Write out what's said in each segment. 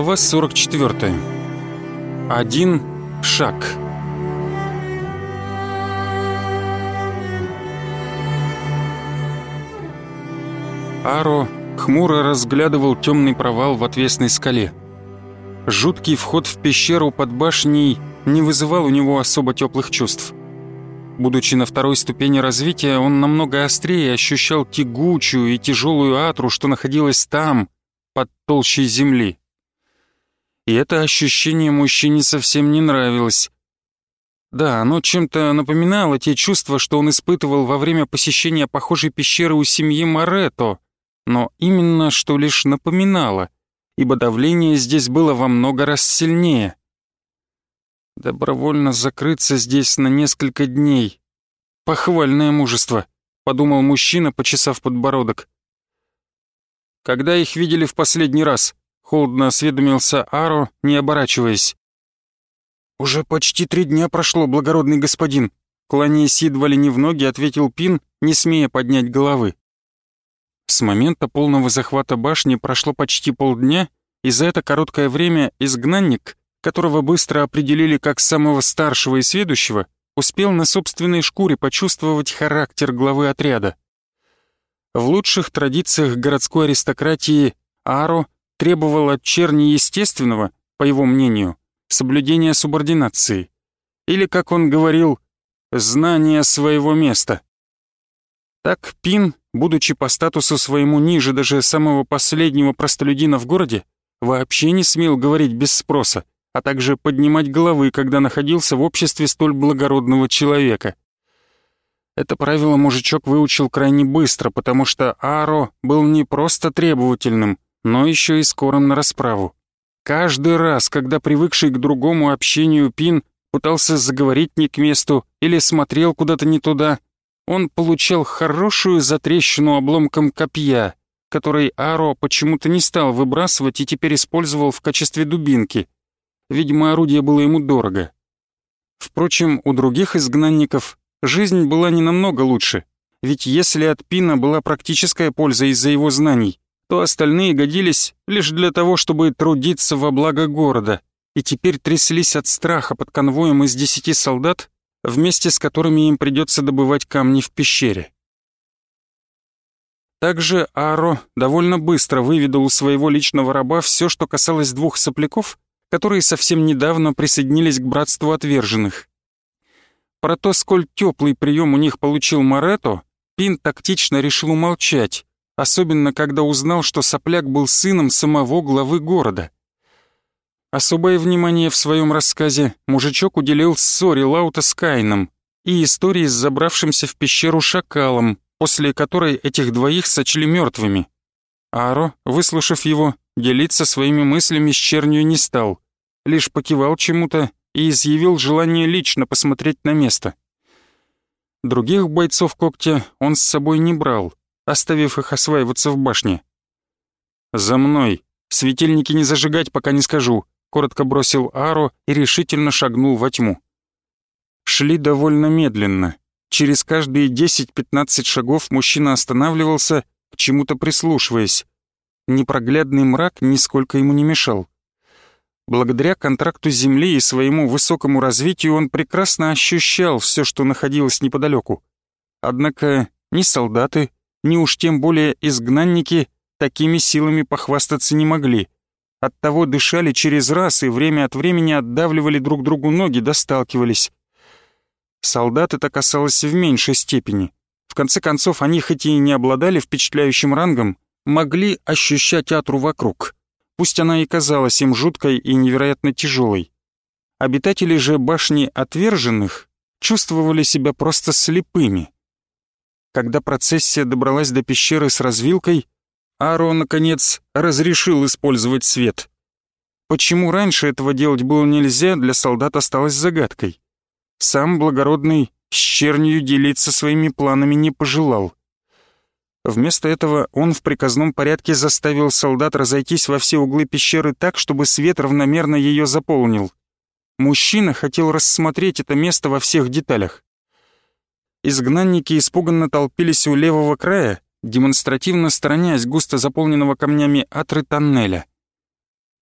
Глава 44. Один шаг. Аро хмуро разглядывал темный провал в отвесной скале. Жуткий вход в пещеру под башней не вызывал у него особо теплых чувств. Будучи на второй ступени развития, он намного острее ощущал тягучую и тяжелую атру, что находилась там, под толщей земли. И это ощущение мужчине совсем не нравилось. Да, оно чем-то напоминало те чувства, что он испытывал во время посещения похожей пещеры у семьи Морето, но именно что лишь напоминало, ибо давление здесь было во много раз сильнее. Добровольно закрыться здесь на несколько дней. Похвальное мужество, подумал мужчина, почесав подбородок. Когда их видели в последний раз? Холодно осведомился Аро, не оборачиваясь. «Уже почти три дня прошло, благородный господин», кланяясь едва ли не в ноги, ответил Пин, не смея поднять головы. С момента полного захвата башни прошло почти полдня, и за это короткое время изгнанник которого быстро определили как самого старшего и сведущего, успел на собственной шкуре почувствовать характер главы отряда. В лучших традициях городской аристократии Аро требовал от черни естественного, по его мнению, соблюдения субординации, или, как он говорил, знания своего места. Так Пин, будучи по статусу своему ниже даже самого последнего простолюдина в городе, вообще не смел говорить без спроса, а также поднимать головы, когда находился в обществе столь благородного человека. Это правило мужичок выучил крайне быстро, потому что Аро был не просто требовательным, но еще и скорым на расправу. Каждый раз, когда привыкший к другому общению Пин пытался заговорить не к месту или смотрел куда-то не туда, он получал хорошую затрещину обломком копья, который Аро почему-то не стал выбрасывать и теперь использовал в качестве дубинки — Видимо, орудие было ему дорого. Впрочем, у других изгнанников жизнь была не намного лучше, ведь если от Пина была практическая польза из-за его знаний, то остальные годились лишь для того, чтобы трудиться во благо города, и теперь тряслись от страха под конвоем из десяти солдат, вместе с которыми им придется добывать камни в пещере. Также Аро довольно быстро выведал у своего личного раба все, что касалось двух сопляков, которые совсем недавно присоединились к братству отверженных. Про то, сколь теплый прием у них получил Морето, Пин тактично решил умолчать, особенно когда узнал, что сопляк был сыном самого главы города. Особое внимание в своем рассказе мужичок уделил ссоре Лаута с Кайном и истории с забравшимся в пещеру шакалом, после которой этих двоих сочли мертвыми. Аро, выслушав его, делиться своими мыслями с чернью не стал, лишь покивал чему-то и изъявил желание лично посмотреть на место. Других бойцов когтя он с собой не брал, оставив их осваиваться в башне. «За мной! Светильники не зажигать, пока не скажу», — коротко бросил Аро и решительно шагнул во тьму. Шли довольно медленно. Через каждые 10-15 шагов мужчина останавливался, к чему-то прислушиваясь непроглядный мрак нисколько ему не мешал. Благодаря контракту Земли и своему высокому развитию он прекрасно ощущал все, что находилось неподалеку. Однако ни солдаты, ни уж тем более изгнанники такими силами похвастаться не могли. Оттого дышали через раз и время от времени отдавливали друг другу ноги, досталкивались. Солдат это касалось в меньшей степени. В конце концов, они хоть и не обладали впечатляющим рангом, могли ощущать Атру вокруг, пусть она и казалась им жуткой и невероятно тяжелой. Обитатели же башни отверженных чувствовали себя просто слепыми. Когда процессия добралась до пещеры с развилкой, Аро, наконец, разрешил использовать свет. Почему раньше этого делать было нельзя, для солдат осталось загадкой. Сам благородный с чернью делиться своими планами не пожелал. Вместо этого он в приказном порядке заставил солдат разойтись во все углы пещеры так, чтобы свет равномерно ее заполнил. Мужчина хотел рассмотреть это место во всех деталях. Изгнанники испуганно толпились у левого края, демонстративно сторонясь густо заполненного камнями атры тоннеля.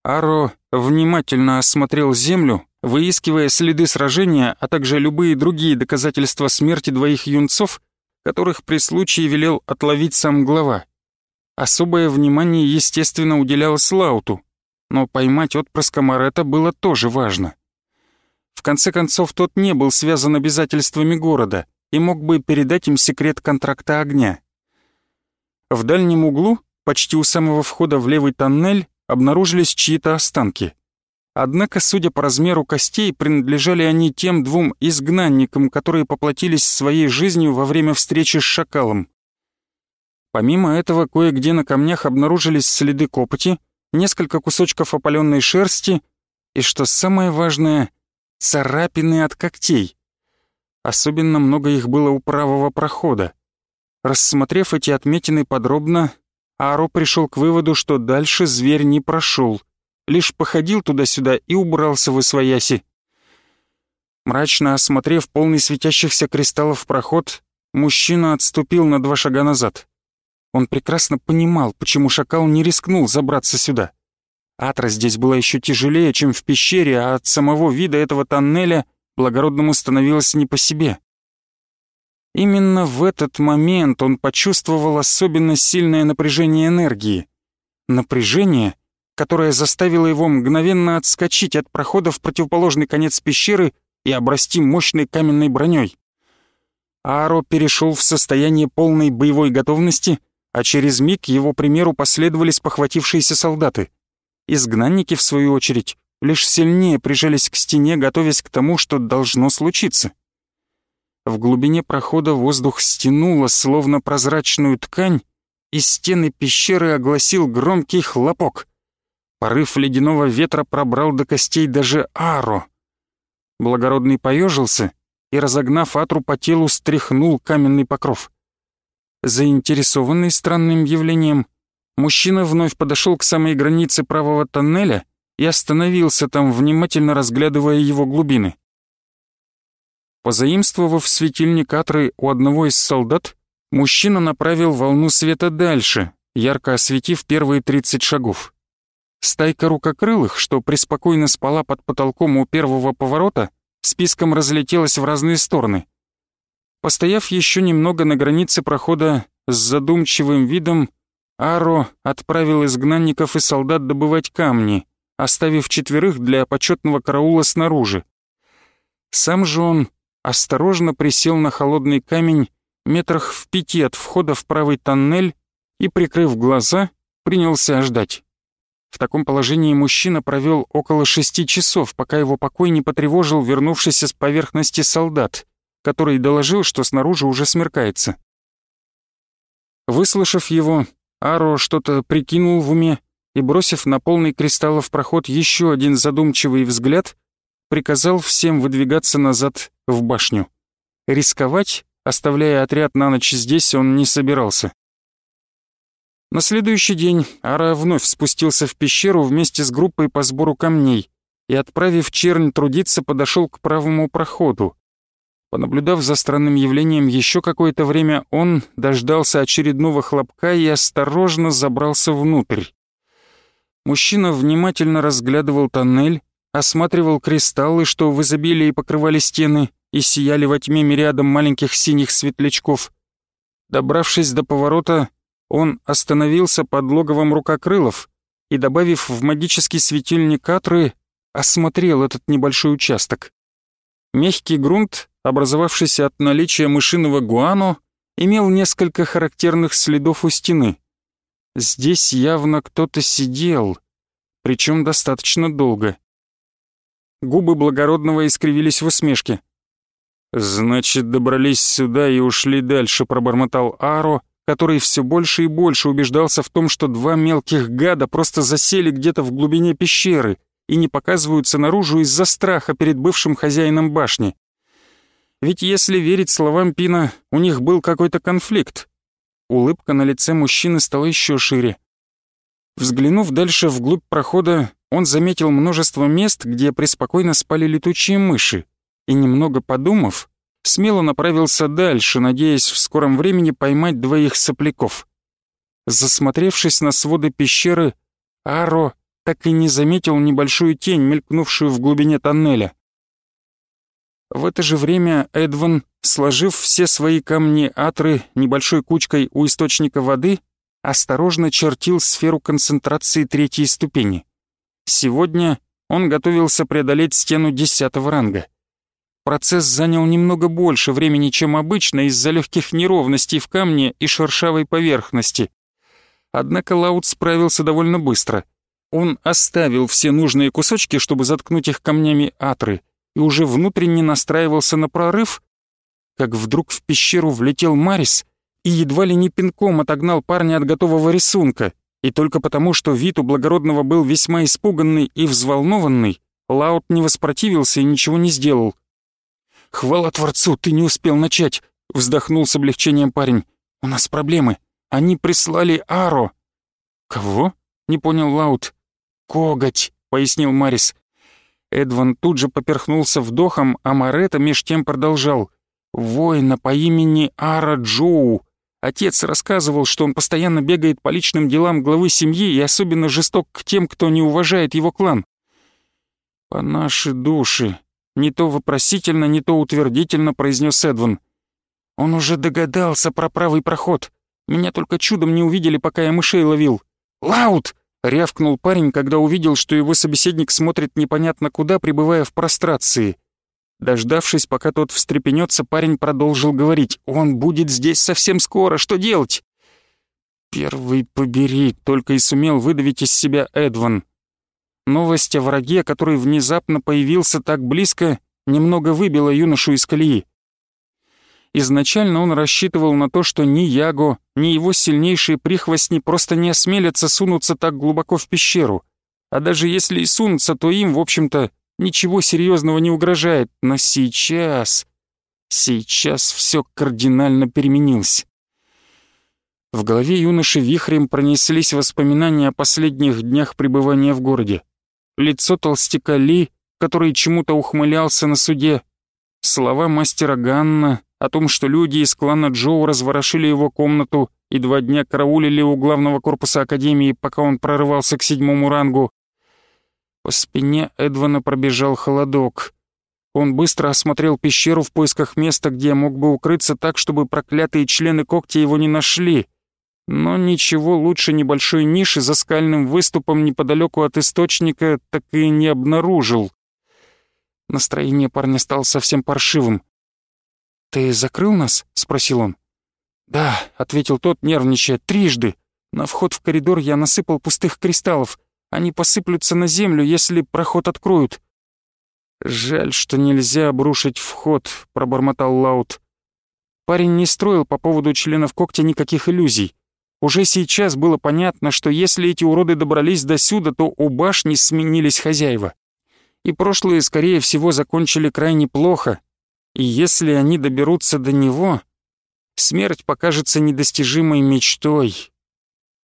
Аро внимательно осмотрел землю, выискивая следы сражения, а также любые другие доказательства смерти двоих юнцов, которых при случае велел отловить сам глава. Особое внимание, естественно, уделялось Лауту, но поймать отпрыска Марета было тоже важно. В конце концов, тот не был связан обязательствами города и мог бы передать им секрет контракта огня. В дальнем углу, почти у самого входа в левый тоннель, обнаружились чьи-то останки. Однако, судя по размеру костей, принадлежали они тем двум изгнанникам, которые поплатились своей жизнью во время встречи с шакалом. Помимо этого, кое-где на камнях обнаружились следы копоти, несколько кусочков опаленной шерсти и, что самое важное, царапины от когтей. Особенно много их было у правого прохода. Рассмотрев эти отметины подробно, Аро пришел к выводу, что дальше зверь не прошел лишь походил туда-сюда и убрался в освояси. Мрачно осмотрев полный светящихся кристаллов проход, мужчина отступил на два шага назад. Он прекрасно понимал, почему шакал не рискнул забраться сюда. Атра здесь была еще тяжелее, чем в пещере, а от самого вида этого тоннеля благородному становилось не по себе. Именно в этот момент он почувствовал особенно сильное напряжение энергии. Напряжение — которая заставила его мгновенно отскочить от прохода в противоположный конец пещеры и обрасти мощной каменной броней. Аро перешел в состояние полной боевой готовности, а через миг его примеру последовали спохватившиеся солдаты. Изгнанники, в свою очередь, лишь сильнее прижались к стене, готовясь к тому, что должно случиться. В глубине прохода воздух стянуло, словно прозрачную ткань, и стены пещеры огласил громкий хлопок. Порыв ледяного ветра пробрал до костей даже Аро. Благородный поежился и, разогнав Атру по телу, стряхнул каменный покров. Заинтересованный странным явлением, мужчина вновь подошел к самой границе правого тоннеля и остановился там, внимательно разглядывая его глубины. Позаимствовав светильник Атры у одного из солдат, мужчина направил волну света дальше, ярко осветив первые 30 шагов. Стайка рукокрылых, что преспокойно спала под потолком у первого поворота, списком разлетелась в разные стороны. Постояв еще немного на границе прохода с задумчивым видом, Аро отправил изгнанников и солдат добывать камни, оставив четверых для почетного караула снаружи. Сам же он осторожно присел на холодный камень метрах в пяти от входа в правый тоннель и, прикрыв глаза, принялся ждать. В таком положении мужчина провел около шести часов, пока его покой не потревожил вернувшийся с поверхности солдат, который доложил, что снаружи уже смеркается. Выслушав его, Аро что-то прикинул в уме и, бросив на полный кристаллов проход еще один задумчивый взгляд, приказал всем выдвигаться назад в башню. Рисковать, оставляя отряд на ночь здесь, он не собирался. На следующий день Ара вновь спустился в пещеру вместе с группой по сбору камней и, отправив чернь трудиться, подошел к правому проходу. Понаблюдав за странным явлением еще какое-то время, он дождался очередного хлопка и осторожно забрался внутрь. Мужчина внимательно разглядывал тоннель, осматривал кристаллы, что в изобилии покрывали стены и сияли во тьме мириадом маленьких синих светлячков. Добравшись до поворота, он остановился под логовом рукокрылов и, добавив в магический светильник Атры, осмотрел этот небольшой участок. Мягкий грунт, образовавшийся от наличия мышиного гуано, имел несколько характерных следов у стены. Здесь явно кто-то сидел, причем достаточно долго. Губы благородного искривились в усмешке. «Значит, добрались сюда и ушли дальше», — пробормотал Аро, который все больше и больше убеждался в том, что два мелких гада просто засели где-то в глубине пещеры и не показываются наружу из-за страха перед бывшим хозяином башни. Ведь если верить словам Пина, у них был какой-то конфликт. Улыбка на лице мужчины стала еще шире. Взглянув дальше вглубь прохода, он заметил множество мест, где преспокойно спали летучие мыши, и, немного подумав, смело направился дальше, надеясь в скором времени поймать двоих сопляков. Засмотревшись на своды пещеры, Аро так и не заметил небольшую тень, мелькнувшую в глубине тоннеля. В это же время Эдван, сложив все свои камни атры небольшой кучкой у источника воды, осторожно чертил сферу концентрации третьей ступени. Сегодня он готовился преодолеть стену десятого ранга. Процесс занял немного больше времени, чем обычно, из-за легких неровностей в камне и шершавой поверхности. Однако Лаут справился довольно быстро. Он оставил все нужные кусочки, чтобы заткнуть их камнями атры, и уже внутренне настраивался на прорыв, как вдруг в пещеру влетел Марис и едва ли не пинком отогнал парня от готового рисунка, и только потому, что вид у благородного был весьма испуганный и взволнованный, Лаут не воспротивился и ничего не сделал. «Хвала Творцу, ты не успел начать!» — вздохнул с облегчением парень. «У нас проблемы. Они прислали Аро». «Кого?» — не понял Лаут. «Коготь», — пояснил Марис. Эдван тут же поперхнулся вдохом, а Марета меж тем продолжал. «Воина по имени Ара Джоу. Отец рассказывал, что он постоянно бегает по личным делам главы семьи и особенно жесток к тем, кто не уважает его клан». «По нашей души», — не то вопросительно, не то утвердительно произнес Эдван. «Он уже догадался про правый проход. Меня только чудом не увидели, пока я мышей ловил. Лаут!» — рявкнул парень, когда увидел, что его собеседник смотрит непонятно куда, пребывая в прострации. Дождавшись, пока тот встрепенется, парень продолжил говорить. «Он будет здесь совсем скоро, что делать?» «Первый побери», — только и сумел выдавить из себя Эдван. Новость о враге, который внезапно появился так близко, немного выбила юношу из колеи. Изначально он рассчитывал на то, что ни Яго, ни его сильнейшие прихвостни просто не осмелятся сунуться так глубоко в пещеру. А даже если и сунутся, то им, в общем-то, ничего серьезного не угрожает. Но сейчас... Сейчас все кардинально переменилось. В голове юноши вихрем пронеслись воспоминания о последних днях пребывания в городе. Лицо толстяка Ли, который чему-то ухмылялся на суде. Слова мастера Ганна, о том, что люди из клана Джоу разворошили его комнату и два дня караулили у главного корпуса Академии, пока он прорывался к седьмому рангу. По спине Эдвана пробежал холодок. Он быстро осмотрел пещеру в поисках места, где мог бы укрыться так, чтобы проклятые члены когти его не нашли. Но ничего лучше небольшой ниши за скальным выступом неподалеку от источника так и не обнаружил. Настроение парня стало совсем паршивым. «Ты закрыл нас?» — спросил он. «Да», — ответил тот, нервничая, — «трижды. На вход в коридор я насыпал пустых кристаллов. Они посыплются на землю, если проход откроют». «Жаль, что нельзя обрушить вход», — пробормотал Лаут. Парень не строил по поводу членов когтя никаких иллюзий. Уже сейчас было понятно, что если эти уроды добрались до сюда, то у башни сменились хозяева. И прошлые, скорее всего, закончили крайне плохо, и если они доберутся до него, смерть покажется недостижимой мечтой.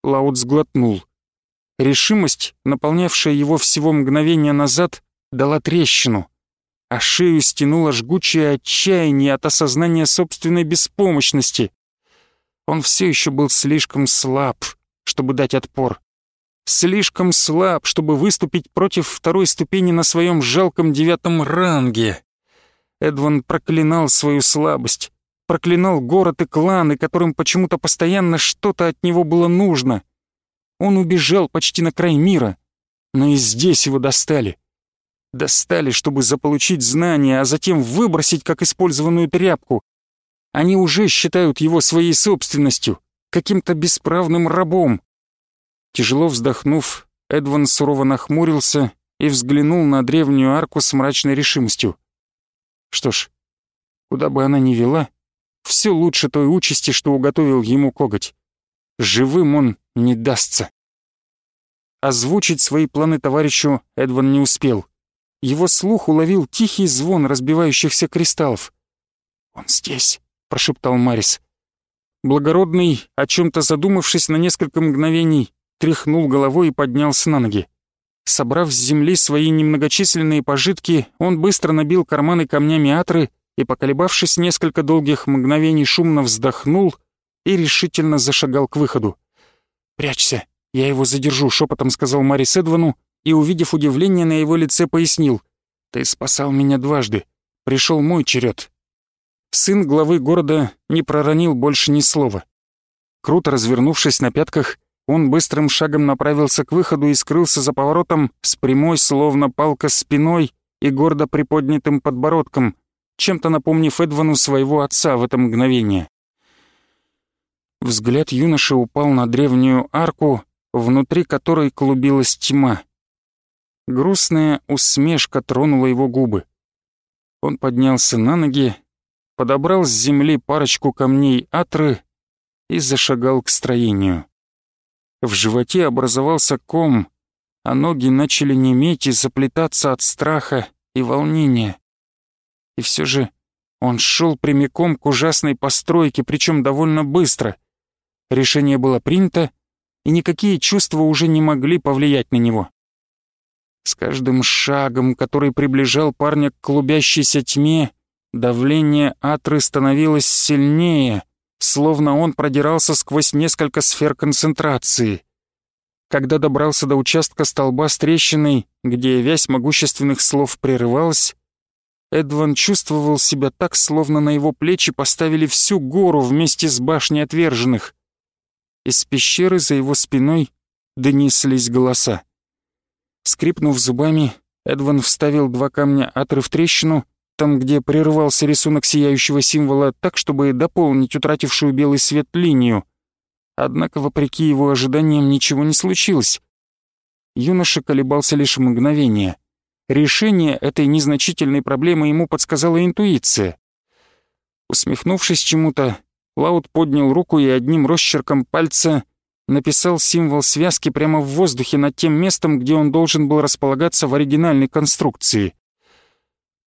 Лаут сглотнул. Решимость, наполнявшая его всего мгновение назад, дала трещину, а шею стянуло жгучее отчаяние от осознания собственной беспомощности. Он все еще был слишком слаб, чтобы дать отпор. Слишком слаб, чтобы выступить против второй ступени на своем жалком девятом ранге. Эдван проклинал свою слабость, проклинал город и кланы, которым почему-то постоянно что-то от него было нужно. Он убежал почти на край мира, но и здесь его достали. Достали, чтобы заполучить знания, а затем выбросить как использованную тряпку. Они уже считают его своей собственностью, каким-то бесправным рабом. Тяжело вздохнув, Эдван сурово нахмурился и взглянул на древнюю арку с мрачной решимостью. Что ж, куда бы она ни вела, все лучше той участи, что уготовил ему коготь. Живым он не дастся. Озвучить свои планы товарищу Эдван не успел. Его слух уловил тихий звон разбивающихся кристаллов. «Он здесь», — прошептал Марис. Благородный, о чем то задумавшись на несколько мгновений, тряхнул головой и поднялся на ноги. Собрав с земли свои немногочисленные пожитки, он быстро набил карманы камнями атры и, поколебавшись несколько долгих мгновений, шумно вздохнул и решительно зашагал к выходу. «Прячься, я его задержу», — шепотом сказал Марис Эдвану и, увидев удивление на его лице, пояснил. «Ты спасал меня дважды. Пришел мой черед. Сын главы города не проронил больше ни слова. Круто развернувшись на пятках, он быстрым шагом направился к выходу и скрылся за поворотом с прямой, словно палка, спиной и гордо приподнятым подбородком, чем-то напомнив Эдвану своего отца в это мгновение. Взгляд юноши упал на древнюю арку, внутри которой клубилась тьма. Грустная усмешка тронула его губы. Он поднялся на ноги, подобрал с земли парочку камней атры и зашагал к строению. В животе образовался ком, а ноги начали неметь и заплетаться от страха и волнения. И все же он шел прямиком к ужасной постройке, причем довольно быстро. Решение было принято, и никакие чувства уже не могли повлиять на него. С каждым шагом, который приближал парня к клубящейся тьме, давление Атры становилось сильнее, словно он продирался сквозь несколько сфер концентрации. Когда добрался до участка столба с трещиной, где вязь могущественных слов прерывалась, Эдван чувствовал себя так, словно на его плечи поставили всю гору вместе с башней отверженных. Из пещеры за его спиной донеслись голоса. Скрипнув зубами, Эдван вставил два камня атры в трещину, там, где прерывался рисунок сияющего символа, так, чтобы дополнить утратившую белый свет линию. Однако, вопреки его ожиданиям, ничего не случилось. Юноша колебался лишь мгновение. Решение этой незначительной проблемы ему подсказала интуиция. Усмехнувшись чему-то, Лаут поднял руку и одним росчерком пальца написал символ связки прямо в воздухе над тем местом, где он должен был располагаться в оригинальной конструкции.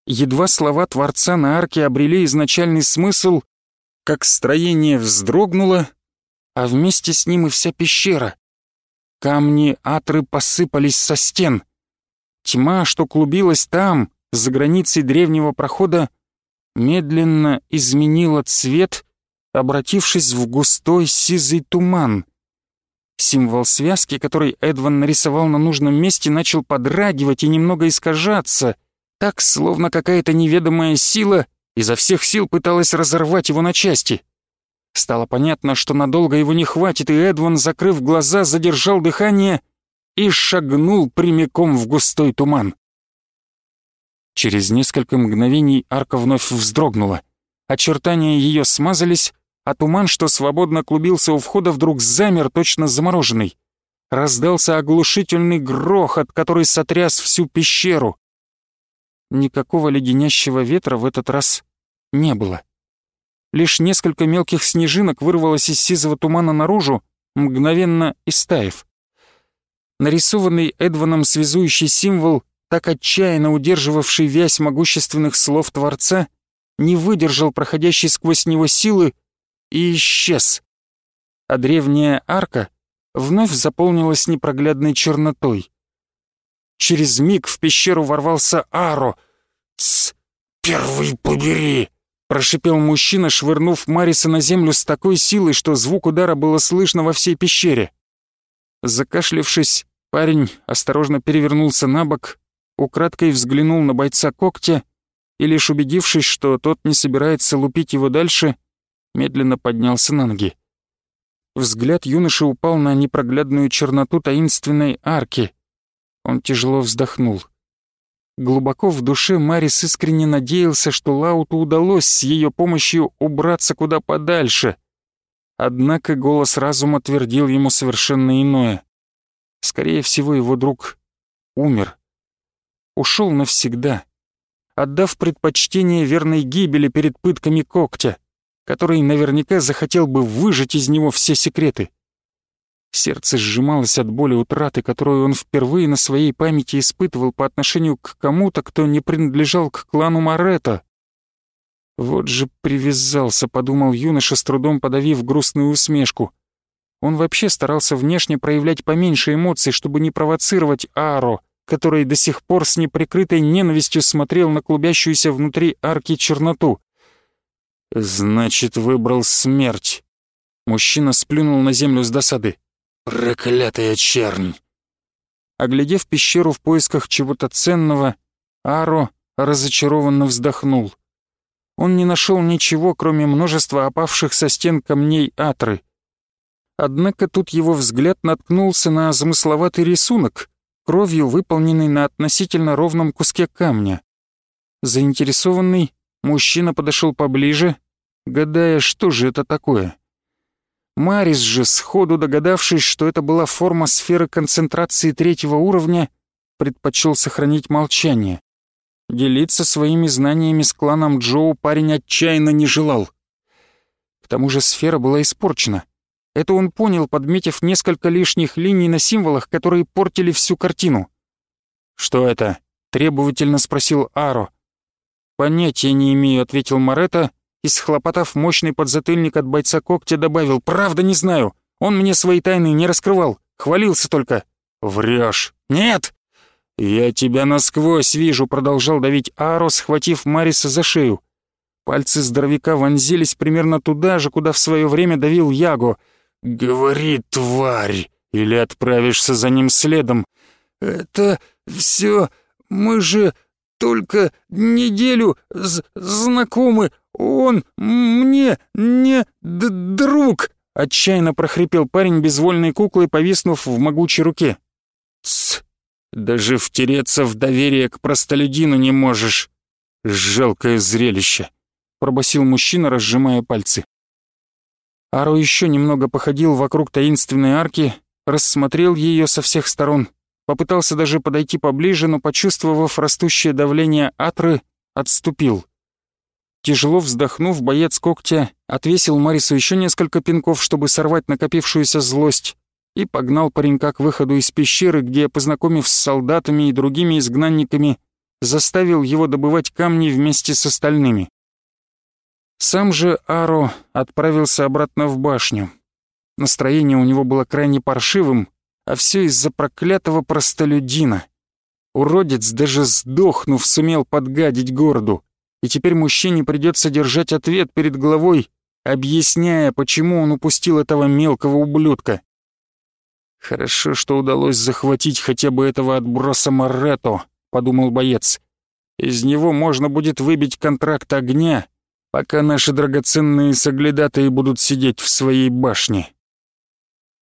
Едва слова Творца на арке обрели изначальный смысл, как строение вздрогнуло, а вместе с ним и вся пещера. Камни атры посыпались со стен. Тьма, что клубилась там, за границей древнего прохода, медленно изменила цвет, обратившись в густой сизый туман — Символ связки, который Эдван нарисовал на нужном месте, начал подрагивать и немного искажаться, так, словно какая-то неведомая сила изо всех сил пыталась разорвать его на части. Стало понятно, что надолго его не хватит, и Эдван, закрыв глаза, задержал дыхание и шагнул прямиком в густой туман. Через несколько мгновений арка вновь вздрогнула. Очертания ее смазались, а туман, что свободно клубился у входа, вдруг замер, точно замороженный. Раздался оглушительный грохот, который сотряс всю пещеру. Никакого леденящего ветра в этот раз не было. Лишь несколько мелких снежинок вырвалось из сизого тумана наружу, мгновенно истаив. Нарисованный Эдваном связующий символ, так отчаянно удерживавший вязь могущественных слов Творца, не выдержал проходящей сквозь него силы и исчез. А древняя арка вновь заполнилась непроглядной чернотой. Через миг в пещеру ворвался Аро. «Тсс! Первый побери!» — прошипел мужчина, швырнув Мариса на землю с такой силой, что звук удара было слышно во всей пещере. Закашлившись, парень осторожно перевернулся на бок, украдкой взглянул на бойца когтя и, лишь убедившись, что тот не собирается лупить его дальше, медленно поднялся на ноги. Взгляд юноши упал на непроглядную черноту таинственной арки. Он тяжело вздохнул. Глубоко в душе Марис искренне надеялся, что Лауту удалось с ее помощью убраться куда подальше. Однако голос разума твердил ему совершенно иное. Скорее всего, его друг умер. Ушел навсегда, отдав предпочтение верной гибели перед пытками когтя который наверняка захотел бы выжать из него все секреты. Сердце сжималось от боли утраты, которую он впервые на своей памяти испытывал по отношению к кому-то, кто не принадлежал к клану Моретто. «Вот же привязался», — подумал юноша, с трудом подавив грустную усмешку. Он вообще старался внешне проявлять поменьше эмоций, чтобы не провоцировать Аро, который до сих пор с неприкрытой ненавистью смотрел на клубящуюся внутри арки черноту. «Значит, выбрал смерть». Мужчина сплюнул на землю с досады. «Проклятая чернь!» Оглядев пещеру в поисках чего-то ценного, Аро разочарованно вздохнул. Он не нашел ничего, кроме множества опавших со стен камней Атры. Однако тут его взгляд наткнулся на замысловатый рисунок, кровью выполненный на относительно ровном куске камня. Заинтересованный, мужчина подошел поближе, гадая, что же это такое. Марис же, сходу догадавшись, что это была форма сферы концентрации третьего уровня, предпочел сохранить молчание. Делиться своими знаниями с кланом Джоу парень отчаянно не желал. К тому же сфера была испорчена. Это он понял, подметив несколько лишних линий на символах, которые портили всю картину. «Что это?» — требовательно спросил Аро. «Понятия не имею», — ответил Моретто и, схлопотав мощный подзатыльник от бойца когтя, добавил «Правда не знаю. Он мне свои тайны не раскрывал, хвалился только». «Врешь». «Нет!» «Я тебя насквозь вижу», — продолжал давить Аро, схватив Мариса за шею. Пальцы здоровяка вонзились примерно туда же, куда в свое время давил Яго. «Говори, тварь, или отправишься за ним следом». «Это все... Мы же только неделю знакомы. Он мне не друг!» Отчаянно прохрипел парень безвольной куклой, повиснув в могучей руке. «Тсс! Даже втереться в доверие к простолюдину не можешь. Жалкое зрелище!» Пробасил мужчина, разжимая пальцы. Аро еще немного походил вокруг таинственной арки, рассмотрел ее со всех сторон, попытался даже подойти поближе, но, почувствовав растущее давление Атры, отступил. Тяжело вздохнув, боец когтя отвесил Марису еще несколько пинков, чтобы сорвать накопившуюся злость, и погнал паренька к выходу из пещеры, где, познакомив с солдатами и другими изгнанниками, заставил его добывать камни вместе с остальными. Сам же Аро отправился обратно в башню. Настроение у него было крайне паршивым, а все из-за проклятого простолюдина. Уродец, даже сдохнув, сумел подгадить городу и теперь мужчине придется держать ответ перед главой, объясняя, почему он упустил этого мелкого ублюдка. «Хорошо, что удалось захватить хотя бы этого отброса Моретто», — подумал боец. «Из него можно будет выбить контракт огня, пока наши драгоценные соглядатые будут сидеть в своей башне».